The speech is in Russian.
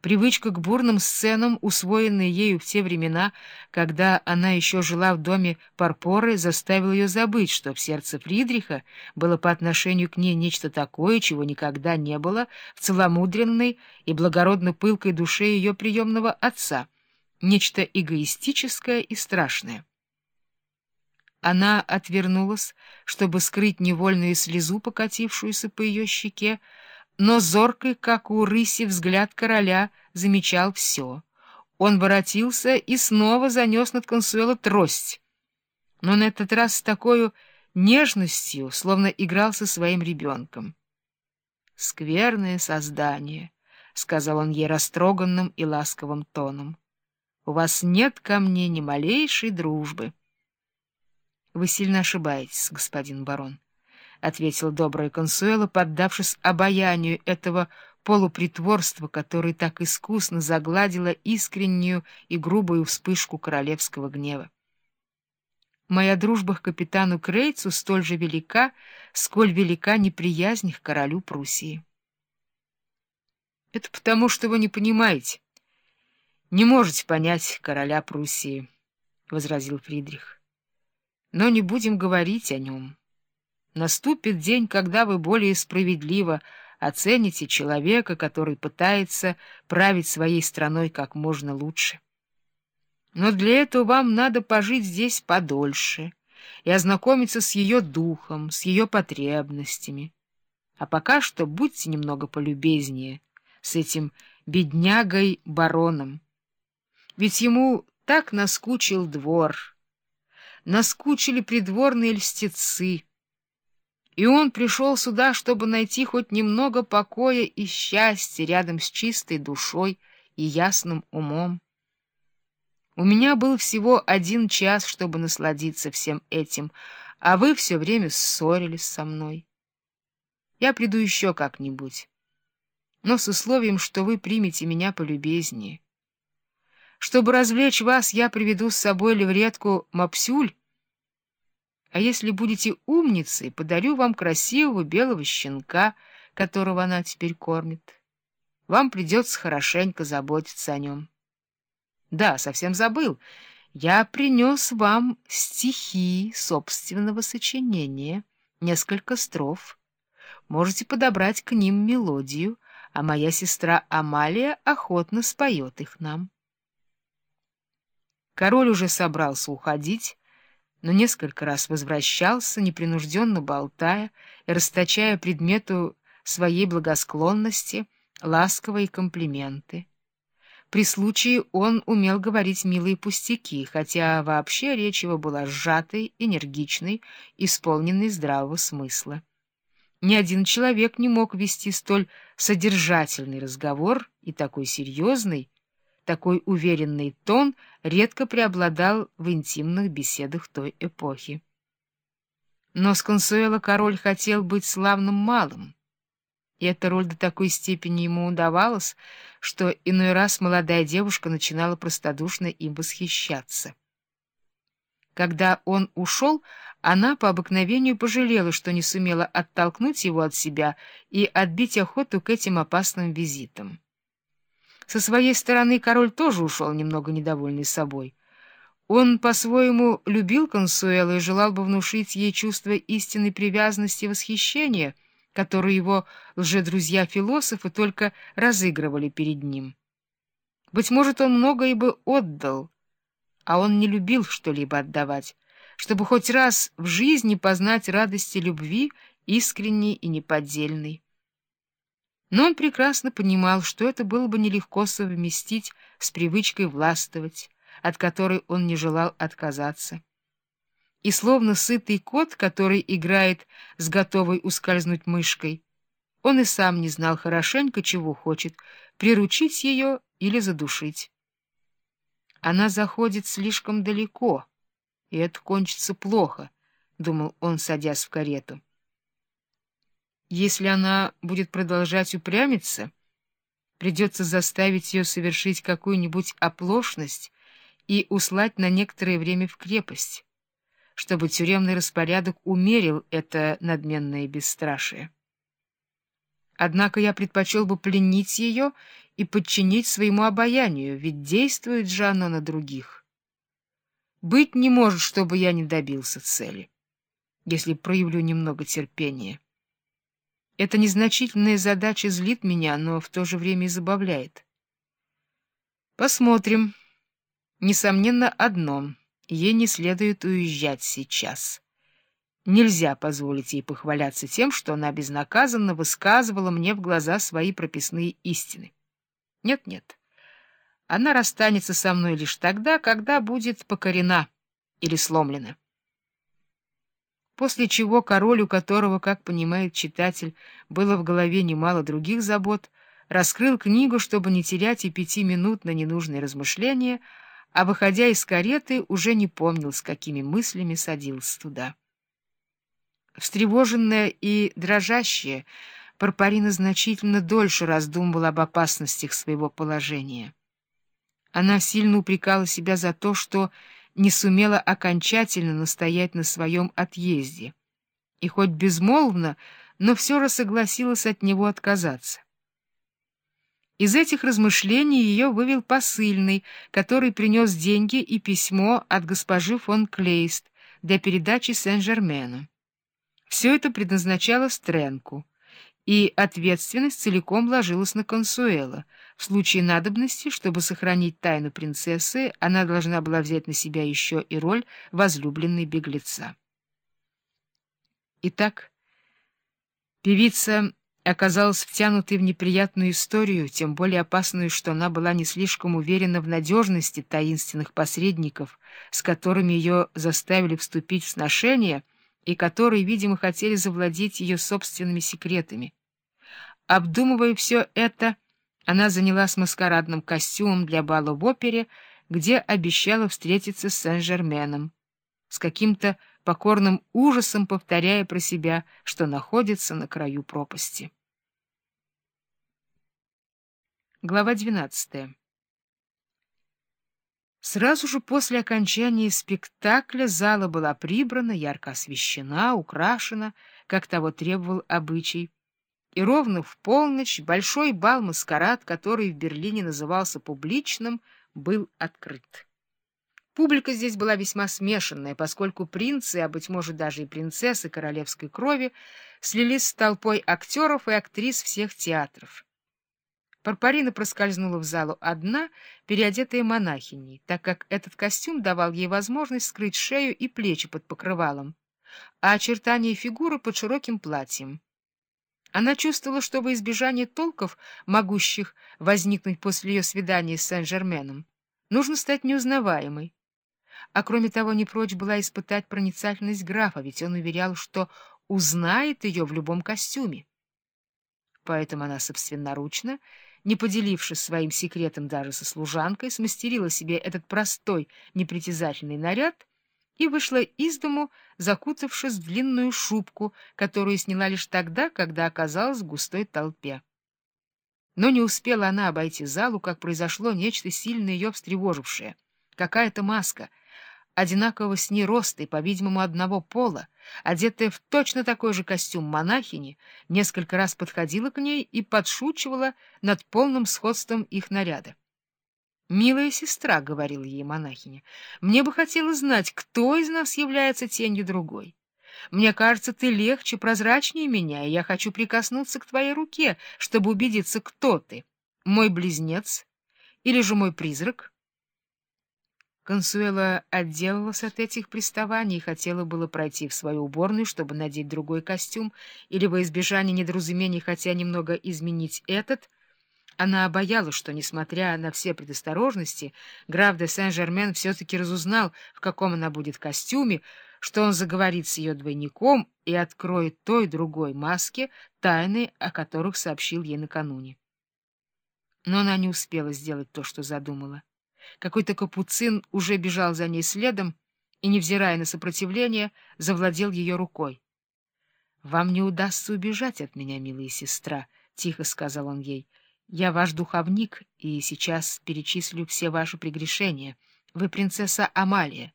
Привычка к бурным сценам, усвоенная ею в те времена, когда она еще жила в доме Парпоры, заставила ее забыть, что в сердце Фридриха было по отношению к ней нечто такое, чего никогда не было в целомудренной и благородно пылкой душе ее приемного отца, нечто эгоистическое и страшное. Она отвернулась, чтобы скрыть невольную слезу, покатившуюся по ее щеке, но зоркий, как у рыси, взгляд короля замечал все. Он воротился и снова занес над Консуэло трость, но на этот раз с такой нежностью, словно играл со своим ребенком. «Скверное создание», — сказал он ей растроганным и ласковым тоном. «У вас нет ко мне ни малейшей дружбы». «Вы сильно ошибаетесь, господин барон». — ответил добрая Консуэла, поддавшись обаянию этого полупритворства, которое так искусно загладило искреннюю и грубую вспышку королевского гнева. Моя дружба к капитану Крейцу столь же велика, сколь велика неприязнь к королю Пруссии. — Это потому, что вы не понимаете. Не можете понять короля Пруссии, — возразил Фридрих. — Но не будем говорить о нем. Наступит день, когда вы более справедливо оцените человека, который пытается править своей страной как можно лучше. Но для этого вам надо пожить здесь подольше и ознакомиться с ее духом, с ее потребностями. А пока что будьте немного полюбезнее с этим беднягой-бароном. Ведь ему так наскучил двор, наскучили придворные льстецы, и он пришел сюда, чтобы найти хоть немного покоя и счастья рядом с чистой душой и ясным умом. У меня был всего один час, чтобы насладиться всем этим, а вы все время ссорились со мной. Я приду еще как-нибудь, но с условием, что вы примете меня полюбезнее. Чтобы развлечь вас, я приведу с собой левретку Мапсюль, а если будете умницей, подарю вам красивого белого щенка, которого она теперь кормит. Вам придется хорошенько заботиться о нем. Да, совсем забыл. Я принес вам стихи собственного сочинения, несколько строф. Можете подобрать к ним мелодию, а моя сестра Амалия охотно споет их нам. Король уже собрался уходить, но несколько раз возвращался, непринужденно болтая и расточая предмету своей благосклонности ласковые комплименты. При случае он умел говорить милые пустяки, хотя вообще речь его была сжатой, энергичной, исполненной здравого смысла. Ни один человек не мог вести столь содержательный разговор и такой серьезный, такой уверенный тон редко преобладал в интимных беседах той эпохи. Но с Консуэло король хотел быть славным малым, и эта роль до такой степени ему удавалась, что иной раз молодая девушка начинала простодушно им восхищаться. Когда он ушел, она по обыкновению пожалела, что не сумела оттолкнуть его от себя и отбить охоту к этим опасным визитам. Со своей стороны король тоже ушел немного недовольный собой. Он по-своему любил Консуэлу и желал бы внушить ей чувство истинной привязанности и восхищения, которые его лжедрузья-философы только разыгрывали перед ним. Быть может, он многое бы отдал, а он не любил что-либо отдавать, чтобы хоть раз в жизни познать радости любви, искренней и неподдельной. Но он прекрасно понимал, что это было бы нелегко совместить с привычкой властвовать, от которой он не желал отказаться. И словно сытый кот, который играет с готовой ускользнуть мышкой, он и сам не знал хорошенько, чего хочет — приручить ее или задушить. Она заходит слишком далеко, и это кончится плохо, — думал он, садясь в карету. Если она будет продолжать упрямиться, придется заставить ее совершить какую-нибудь оплошность и услать на некоторое время в крепость, чтобы тюремный распорядок умерил это надменное бесстрашие. Однако я предпочел бы пленить ее и подчинить своему обаянию, ведь действует же оно на других. Быть не может, чтобы я не добился цели, если проявлю немного терпения. Эта незначительная задача злит меня, но в то же время и забавляет. Посмотрим. Несомненно, одно. Ей не следует уезжать сейчас. Нельзя позволить ей похваляться тем, что она безнаказанно высказывала мне в глаза свои прописные истины. Нет-нет. Она расстанется со мной лишь тогда, когда будет покорена или сломлена после чего король, у которого, как понимает читатель, было в голове немало других забот, раскрыл книгу, чтобы не терять и пяти минут на ненужные размышления, а, выходя из кареты, уже не помнил, с какими мыслями садился туда. Встревоженная и дрожащая, Парпарина значительно дольше раздумывала об опасностях своего положения. Она сильно упрекала себя за то, что не сумела окончательно настоять на своем отъезде. И хоть безмолвно, но все же согласилась от него отказаться. Из этих размышлений ее вывел посыльный, который принес деньги и письмо от госпожи фон Клейст для передачи Сен-Жермену. Все это предназначалось Тренку и ответственность целиком ложилась на Консуэла. В случае надобности, чтобы сохранить тайну принцессы, она должна была взять на себя еще и роль возлюбленной беглеца. Итак, певица оказалась втянутой в неприятную историю, тем более опасную, что она была не слишком уверена в надежности таинственных посредников, с которыми ее заставили вступить в сношение и которые, видимо, хотели завладеть ее собственными секретами. Обдумывая все это, она занялась маскарадным костюмом для бала в опере, где обещала встретиться с Сен-Жерменом, с каким-то покорным ужасом повторяя про себя, что находится на краю пропасти. Глава 12 Сразу же после окончания спектакля зала была прибрана, ярко освещена, украшена, как того требовал обычай, и ровно в полночь большой бал-маскарад, который в Берлине назывался публичным, был открыт. Публика здесь была весьма смешанная, поскольку принцы, а, быть может, даже и принцессы королевской крови, слились с толпой актеров и актрис всех театров. Парпарина проскользнула в залу одна, переодетая монахиней, так как этот костюм давал ей возможность скрыть шею и плечи под покрывалом, а очертания фигуры под широким платьем. Она чувствовала, что во избежание толков, могущих возникнуть после ее свидания с Сен-Жерменом, нужно стать неузнаваемой. А кроме того, не прочь была испытать проницательность графа, ведь он уверял, что узнает ее в любом костюме. Поэтому она собственноручно, не поделившись своим секретом даже со служанкой, смастерила себе этот простой, непритязательный наряд и вышла из дому, закутавшись в длинную шубку, которую сняла лишь тогда, когда оказалась в густой толпе. Но не успела она обойти залу, как произошло нечто сильно ее встревожившее. Какая-то маска, одинакового с ней роста и, по-видимому, одного пола, одетая в точно такой же костюм монахини, несколько раз подходила к ней и подшучивала над полным сходством их наряда. «Милая сестра», — говорила ей монахиня, — «мне бы хотелось знать, кто из нас является тенью другой. Мне кажется, ты легче, прозрачнее меня, и я хочу прикоснуться к твоей руке, чтобы убедиться, кто ты, мой близнец или же мой призрак». Консуэла отделалась от этих приставаний и хотела было пройти в свою уборную, чтобы надеть другой костюм, или во избежание недоразумений, хотя немного изменить этот — она боялась, что, несмотря на все предосторожности, граф де Сен-Жермен все-таки разузнал, в каком она будет костюме, что он заговорит с ее двойником и откроет той другой маске тайны, о которых сообщил ей накануне. Но она не успела сделать то, что задумала. Какой-то капуцин уже бежал за ней следом и, невзирая на сопротивление, завладел ее рукой. — Вам не удастся убежать от меня, милая сестра, — тихо сказал он ей. Я ваш духовник и сейчас перечислю все ваши прегрешения. Вы принцесса Амалия.